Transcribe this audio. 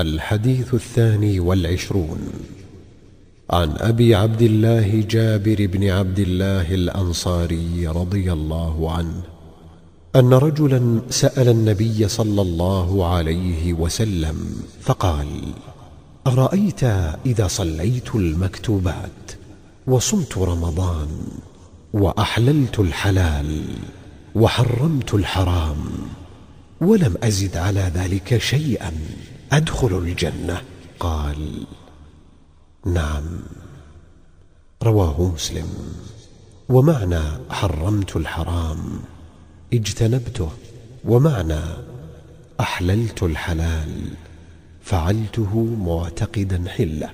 الحديث الثاني والعشرون. عن أبي عبد الله جابر بن عبد الله الأنصاري رضي الله عنه أن رجلا سأل النبي صلى الله عليه وسلم فقال أرأيت إذا صليت المكتوبات وصمت رمضان وأحللت الحلال وحرمت الحرام ولم أزد على ذلك شيئا؟ أدخل الجنة؟ قال نعم. رواه مسلم. ومعنى حرمت الحرام اجتنبته. ومعنى أحللت الحلال فعلته معتقدا حلة.